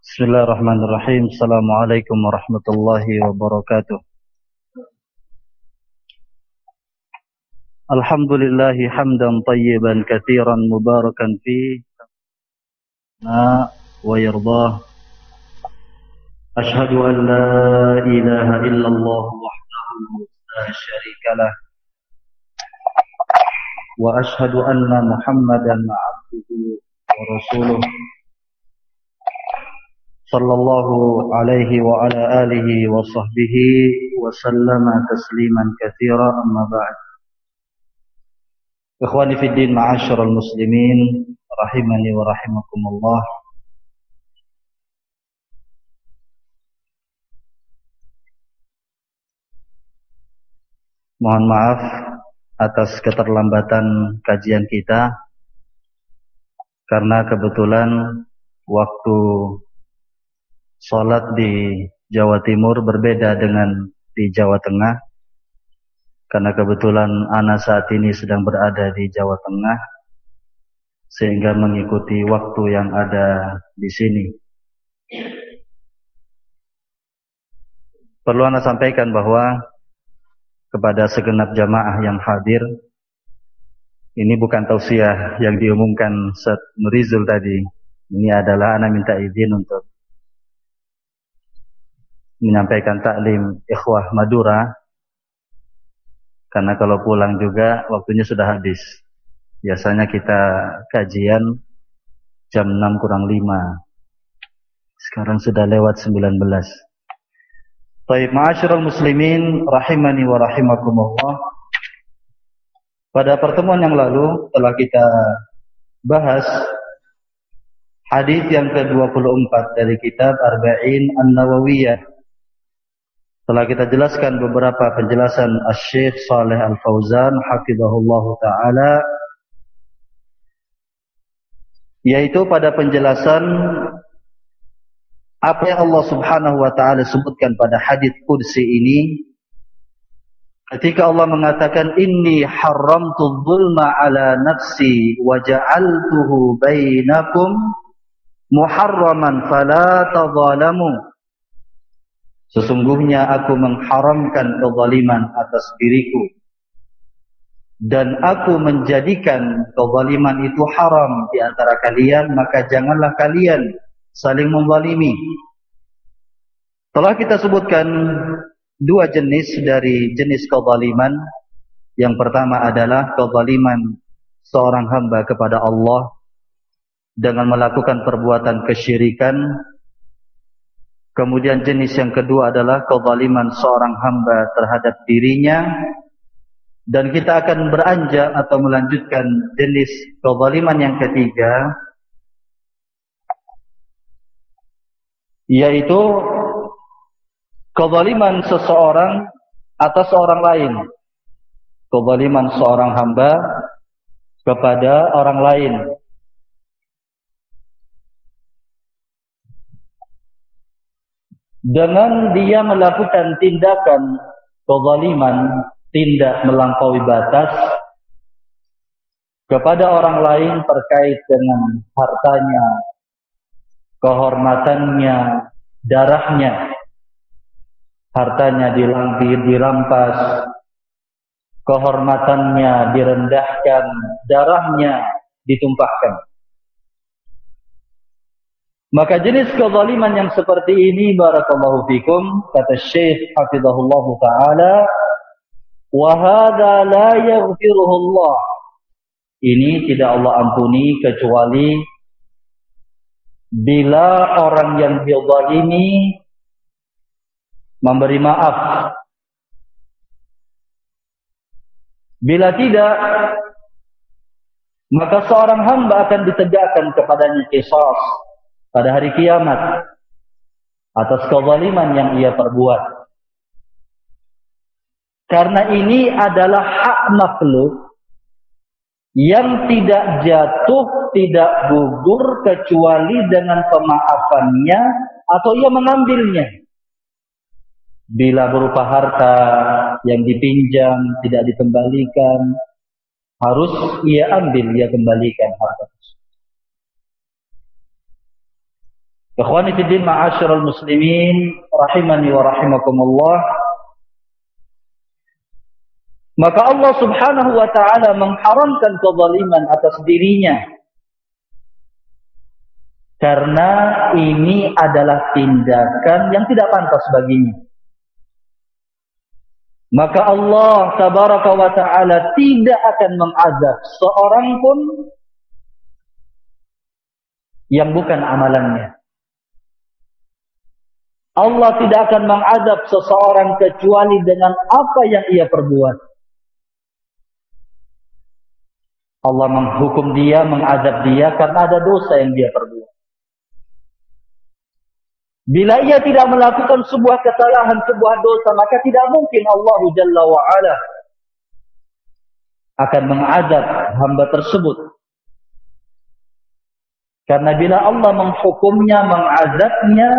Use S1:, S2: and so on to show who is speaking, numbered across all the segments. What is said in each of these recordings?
S1: Bismillahirrahmanirrahim. Assalamualaikum warahmatullahi wabarakatuh. Alhamdulillahi hamdan tayyiban kathiran mubarakan fi ma wa yardah. Ashhadu an la ilaha illallah wahdahu la syarika lah. Wa ashhadu anna Muhammadan 'abduhu wa rasuluh صلى الله عليه وعلى آله وصحبه وسلم تسليما كثيرا أما بعد إخواني في الدين معاشر المسلمين رحمني ورحمكم الله Mohon maaf atas keterlambatan kajian kita karena kebetulan waktu sholat di Jawa Timur berbeda dengan di Jawa Tengah karena kebetulan Ana saat ini sedang berada di Jawa Tengah sehingga mengikuti waktu yang ada di sini. Perlu Ana sampaikan bahwa kepada segenap jamaah yang hadir ini bukan tausiah yang diumumkan Ustaz Nurizul tadi. Ini adalah Ana minta izin untuk menyampaikan taklim ikhwah Madura karena kalau pulang juga waktunya sudah habis. Biasanya kita kajian jam 6 kurang 5. Sekarang sudah lewat 19. Baik, ma'asyiral muslimin rahimani wa rahimakumullah. Pada pertemuan yang lalu telah kita bahas hadis yang ke-24 dari kitab Arba'in An-Nawawiyah Setelah kita jelaskan beberapa penjelasan Asy-Syaikh Shalih Al-Fauzan hafizahullah taala yaitu pada penjelasan apa yang Allah Subhanahu wa taala sebutkan pada hadis qudsi ini ketika Allah mengatakan inni haramtu dzulma ala nafsi wa ja'altuhu bainakum muharraman fala tadhalamu Sesungguhnya aku mengharamkan kezaliman atas diriku. Dan aku menjadikan kezaliman itu haram di antara kalian, maka janganlah kalian saling menzalimi. Telah kita sebutkan dua jenis dari jenis kezaliman. Yang pertama adalah kezaliman seorang hamba kepada Allah dengan melakukan perbuatan kesyirikan Kemudian jenis yang kedua adalah kezaliman seorang hamba terhadap dirinya. Dan kita akan beranjak atau melanjutkan jenis kezaliman yang ketiga. Yaitu kezaliman seseorang atas orang lain. Kezaliman seorang hamba kepada orang lain. Dengan dia melakukan tindakan kezaliman, tindak melampaui batas kepada orang lain terkait dengan hartanya, kehormatannya, darahnya, hartanya dilampir, dirampas, kehormatannya direndahkan, darahnya ditumpahkan. Maka jenis kezaliman yang seperti ini barakallahu fikum kata Syekh hafizahullah taala wa hadza la yaghfiruhu Allah. Ini tidak Allah ampuni kecuali bila orang yang dizalimi memberi maaf. Bila tidak maka seorang hamba akan ditegakkan kepadanya kisah pada hari kiamat atas kezaliman yang ia perbuat. Karena ini adalah hak makhluk yang tidak jatuh, tidak gugur kecuali dengan pemaafannya atau ia mengambilnya. Bila berupa harta yang dipinjam tidak dikembalikan, harus ia ambil, ia kembalikan harta tersebut. Ikhwani fi din ma'asyiral muslimin rahimani wa rahimakumullah. Maka Allah Subhanahu wa taala mengharamkan kezaliman atas dirinya. Karena ini adalah tindakan yang tidak pantas baginya. Maka Allah tabaraka wa taala tidak akan mengazab seorang pun yang bukan amalannya. Allah tidak akan mengadab seseorang kecuali dengan apa yang ia perbuat. Allah menghukum dia, mengadab dia karena ada dosa yang dia perbuat. Bila ia tidak melakukan sebuah kesalahan, sebuah dosa, maka tidak mungkin Allah Jalla wa'ala akan mengadab hamba tersebut. Karena bila Allah menghukumnya, mengazabnya,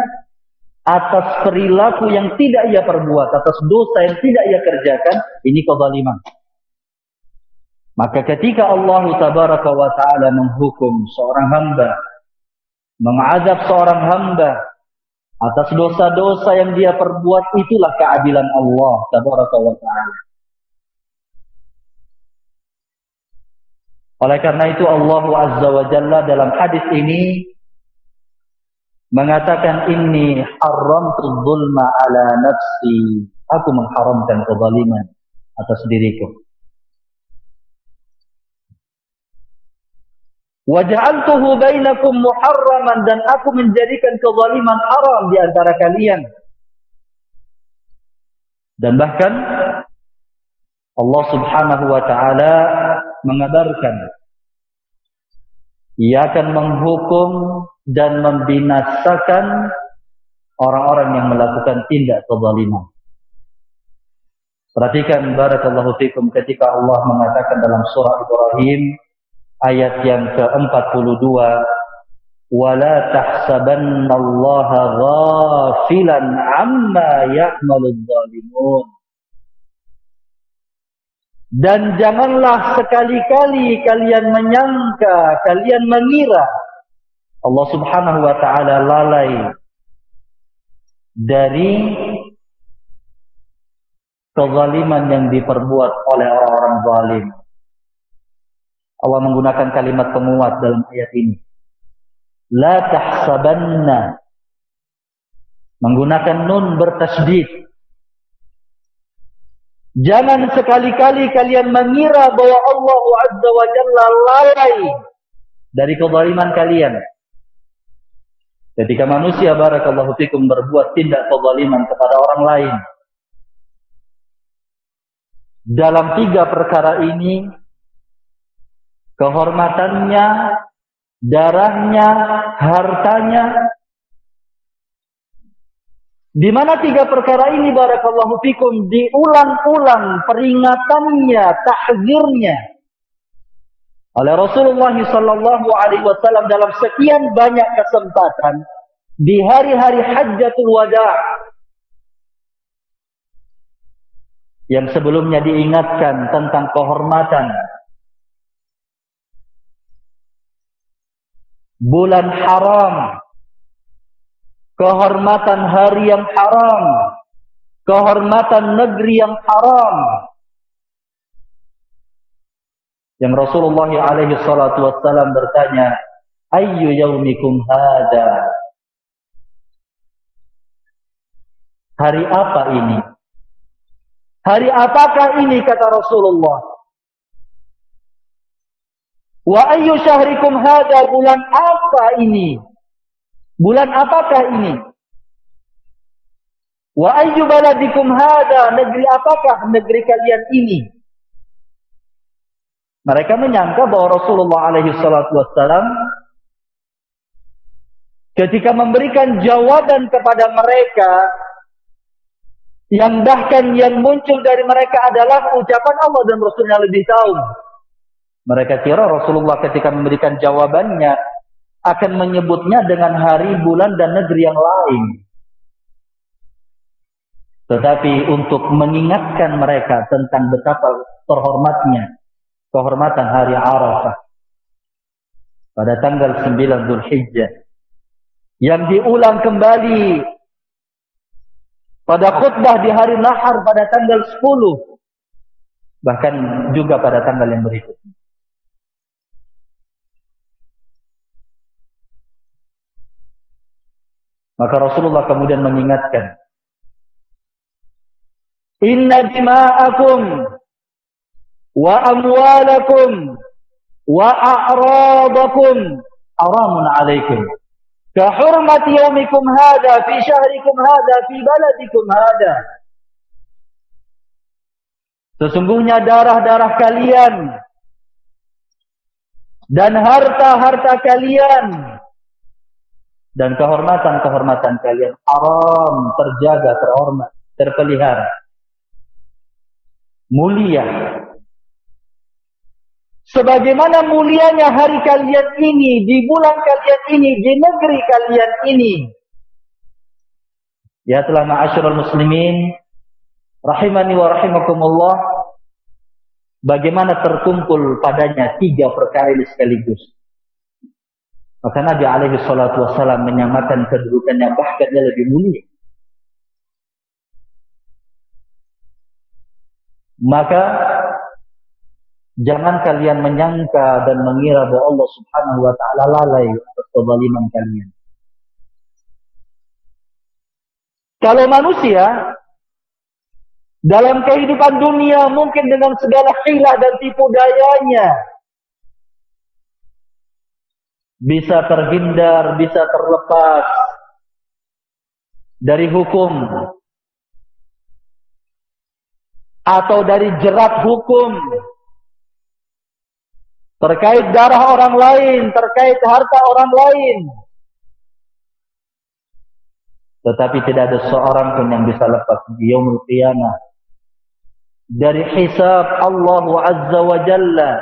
S1: atas perilaku yang tidak ia perbuat, atas dosa yang tidak ia kerjakan, ini kezaliman. Maka ketika Allah tabaraka wa taala menghukum seorang hamba, mengazab seorang hamba atas dosa-dosa yang dia perbuat, itulah keadilan Allah tabaraka wa taala. Oleh karena itu Allah Azza wa Jalla dalam hadis ini mengatakan ini haram zulma ala nafsi. Aku mengharamkan kezaliman atas diriku. Waja'altuhu bainakum muharraman dan aku menjadikan kezaliman haram di antara kalian. Dan bahkan Allah Subhanahu wa taala mengabarkan ia akan menghukum dan membinasakan orang-orang yang melakukan tindak kezaliman. Perhatikan barakallahu fikum ketika Allah mengatakan dalam surah Ibrahim ayat yang ke-42 wala tahsabannallaha ghafilan amma ya'maludz zalimun dan janganlah sekali-kali kalian menyangka kalian mengira Allah Subhanahu wa taala lalai dari kezaliman yang diperbuat oleh orang-orang zalim. Allah menggunakan kalimat penguat dalam ayat ini. La tahsabanna menggunakan nun bertasydid. Jangan sekali-kali kalian mengira bahwa Allah Azza wa Jalla lalai dari kezaliman kalian. Ketika manusia barakallahu fikum berbuat tindak kezaliman kepada orang lain. Dalam tiga perkara ini kehormatannya, darahnya, hartanya di mana tiga perkara ini barakallahu fikum diulang-ulang peringatannya, tahzirnya oleh Rasulullah sallallahu alaihi wasallam dalam sekian banyak kesempatan di hari-hari Hajjatul Wada yang sebelumnya diingatkan tentang kehormatan bulan haram kehormatan hari yang haram kehormatan negeri yang haram yang Rasulullah alaihi salatu wassalam bertanya, "Ayyu yaumikum hada?" Hari apa ini? Hari apakah ini kata Rasulullah? Wa ayyu syahrikum hada? Bulan apa ini? Bulan apakah ini? Wa ayyu baladikum hada? Negeri apakah negeri kalian ini? Mereka menyangka bahwa Rasulullah alaihi salatu wassalam ketika memberikan jawaban kepada mereka yang bahkan yang muncul dari mereka adalah ucapan Allah dan Rasulnya lebih tahu. Mereka kira Rasulullah ketika memberikan jawabannya akan menyebutnya dengan hari, bulan, dan negeri yang lain. Tetapi untuk mengingatkan mereka tentang betapa terhormatnya kehormatan hari Arafah pada tanggal 9 Zulhijjah yang diulang kembali pada khutbah di hari Nahar pada tanggal 10 bahkan juga pada tanggal yang berikutnya maka Rasulullah kemudian mengingatkan Inna dima'akum wa amwalakum wa a'radakum haramun alaikum كحرمة يومكم هذا في شهركم هذا في بلدكم هذا Sesungguhnya darah-darah kalian dan harta-harta kalian dan kehormatan-kehormatan kalian haram, terjaga, terhormat, terpelihara. Mulia Sebagaimana mulianya hari kalian ini, di bulan kalian ini, di negeri kalian ini. Ya telah ma'asyurul muslimin, rahimani wa rahimakumullah, bagaimana terkumpul padanya tiga perkara ini sekaligus. Maka Nabi alaihi salatu wassalam menyamakan kedudukannya bahkan dia lebih mulia. Maka Jangan kalian menyangka dan mengira bahwa Allah Subhanahu wa taala lalai atas kezaliman kalian. Kalau manusia dalam kehidupan dunia mungkin dengan segala hilah dan tipu dayanya bisa terhindar, bisa terlepas dari hukum atau dari jerat hukum terkait darah orang lain, terkait harta orang lain. Tetapi tidak ada seorang pun yang bisa lepas di yaumul qiyamah dari hisab Allah Azza wa Jalla.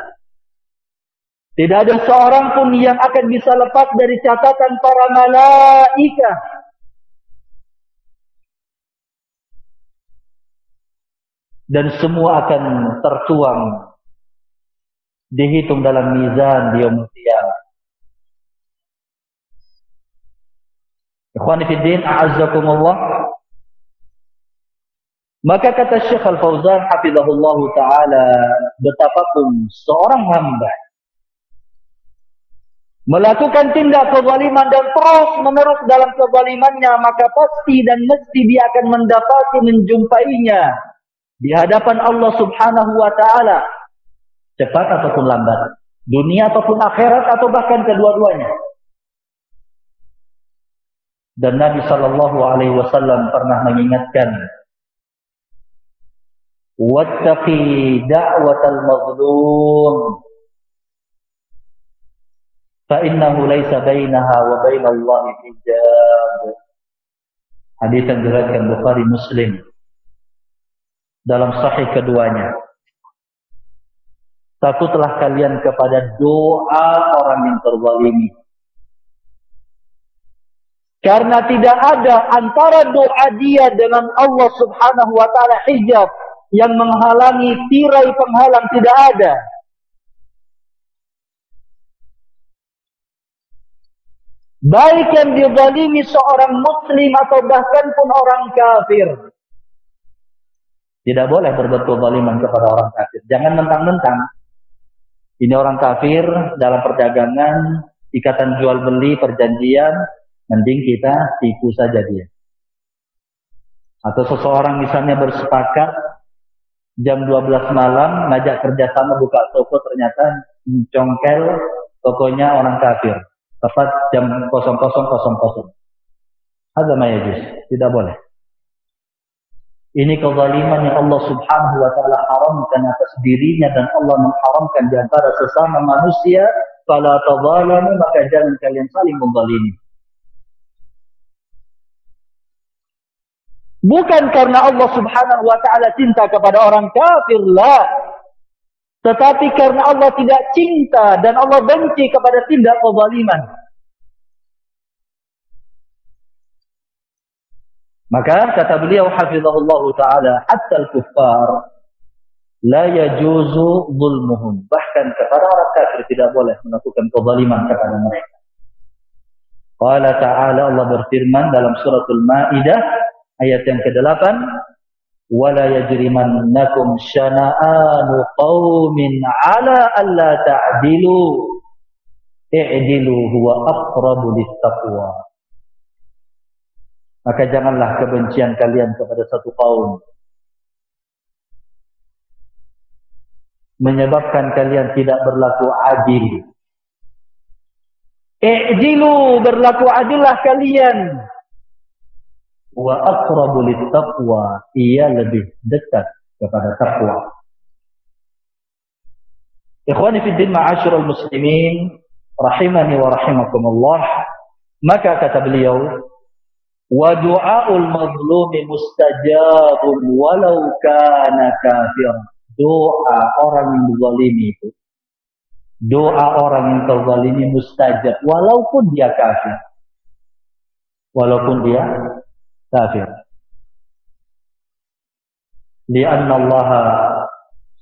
S1: Tidak ada seorang pun yang akan bisa lepas dari catatan para malaikat. Dan semua akan tertuang dihitung dalam mizan di qiyamah. Ikhwani fi din. Maka kata Syekh Al-Fauzan hafizahullah taala, betapapun seorang hamba melakukan tindak kezaliman dan terus menerus dalam kezalimannya, maka pasti dan mesti dia akan mendapati menjumpainya di hadapan Allah Subhanahu wa taala cepat ataupun lambat, dunia ataupun akhirat atau bahkan kedua-duanya. Dan Nabi Shallallahu Alaihi Wasallam pernah mengingatkan, "Wattaqi da'watal mazlum, innahu laisa bainaha wa bainallahi hijab." Hadis yang diriwayatkan Bukhari Muslim dalam sahih keduanya. Takutlah kalian kepada doa orang yang terzalimi. Karena tidak ada antara doa dia dengan Allah subhanahu wa ta'ala hijab yang menghalangi tirai penghalang tidak ada. Baik yang dizalimi seorang muslim atau bahkan pun orang kafir. Tidak boleh berbuat kezaliman kepada orang kafir. Jangan mentang-mentang ini orang kafir dalam perdagangan, ikatan jual beli, perjanjian, mending kita tipu saja dia. Atau seseorang misalnya bersepakat jam 12 malam ngajak kerjasama buka toko ternyata congkel tokonya orang kafir. Tepat jam 00.00. Ada mayajus, tidak boleh. Ini kezaliman yang Allah subhanahu wa ta'ala haramkan atas dirinya dan Allah mengharamkan di antara sesama manusia. Fala tazalamu maka jangan kalian saling menzalimi. Bukan karena Allah subhanahu wa ta'ala cinta kepada orang kafir lah. Tetapi karena Allah tidak cinta dan Allah benci kepada tindak kezaliman. Maka kata beliau hafizahullah taala hatta al-kuffar la yajuzu zulmuhum bahkan kepada orang kafir tidak boleh melakukan kezaliman kepada mereka. Qala ta'ala Allah berfirman dalam suratul Maidah ayat yang ke-8 wala yajrimannakum syana'anu qaumin 'ala alla ta'dilu i'dilu huwa aqrabu lit-taqwa maka janganlah kebencian kalian kepada satu kaum. Menyebabkan kalian tidak berlaku adil. I'dilu berlaku adillah kalian wa aqrabu littaqwa ia lebih dekat kepada takwa. Ikhwani fi din ma'asyiral muslimin rahimani wa rahimakumullah maka kata beliau wa du'aul mazlumi mustajabun walau kana kafir. Doa orang yang zalimi itu doa orang yang terzalimi mustajab walaupun dia kafir. Walaupun dia kafir. Karena Allah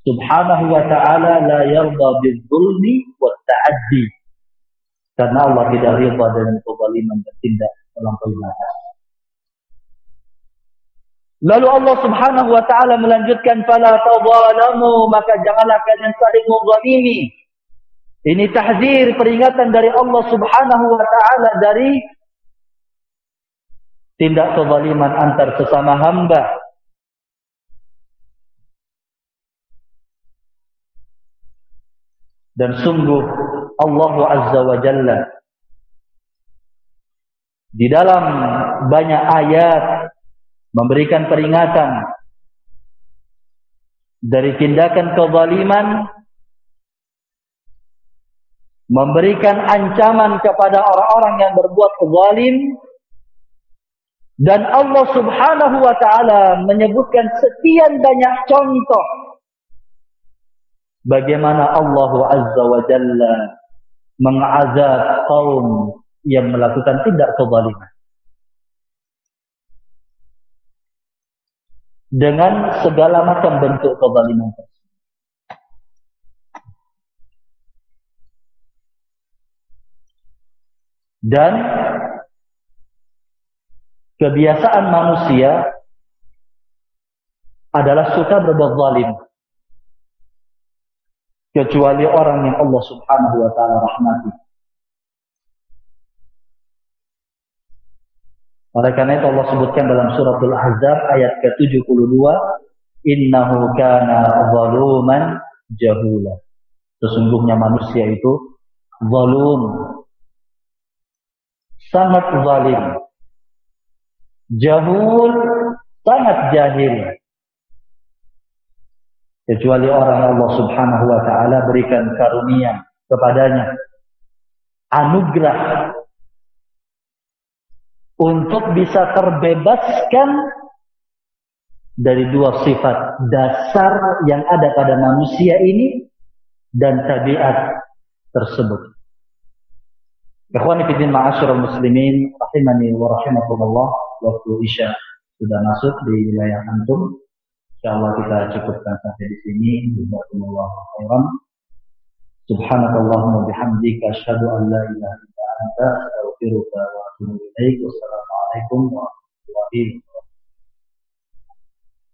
S1: Subhanahu wa taala la yarda bil-zulmi wa ta'addi. Karena Allah tidak ridha dengan kezaliman dan tindak melampaui batas. Lalu Allah Subhanahu wa taala melanjutkan fala tadhalamu maka janganlah kalian saling menzalimi. Ini tahzir peringatan dari Allah Subhanahu wa taala dari tindak kezaliman antar sesama hamba. Dan sungguh Allah Azza wa Jalla di dalam banyak ayat memberikan peringatan dari tindakan kezaliman memberikan ancaman kepada orang-orang yang berbuat zalim dan Allah subhanahu wa ta'ala menyebutkan sekian banyak contoh. Bagaimana Allah azza wa jalla mengazab kaum yang melakukan tindak kezaliman. Dengan segala macam bentuk kezaliman Dan kebiasaan manusia adalah suka berbuat zalim. Kecuali orang yang Allah subhanahu wa ta'ala rahmati. Oleh karena itu Allah sebutkan dalam surat Al-Ahzab ayat ke-72. Innahu kana zaluman jahula. Sesungguhnya manusia itu zalum. Sangat zalim. Jahul sangat jahil. Kecuali orang Allah subhanahu wa ta'ala berikan karunia kepadanya. Anugerah. Untuk bisa terbebaskan dari dua sifat dasar yang ada pada manusia ini dan tabiat tersebut. Ikhwani fiddin ma'asyurul muslimin rahimani wa rahimakumullah waktu Isya sudah masuk di wilayah antum. Insyaallah kita cukupkan sampai di sini. Jazakumullah khairan. Subhanakallahumma bihamdika asyhadu an la ilaha illa anta astaghfiruka wa atubu ilaik. Wassalamualaikum warahmatullahi wabarakatuh.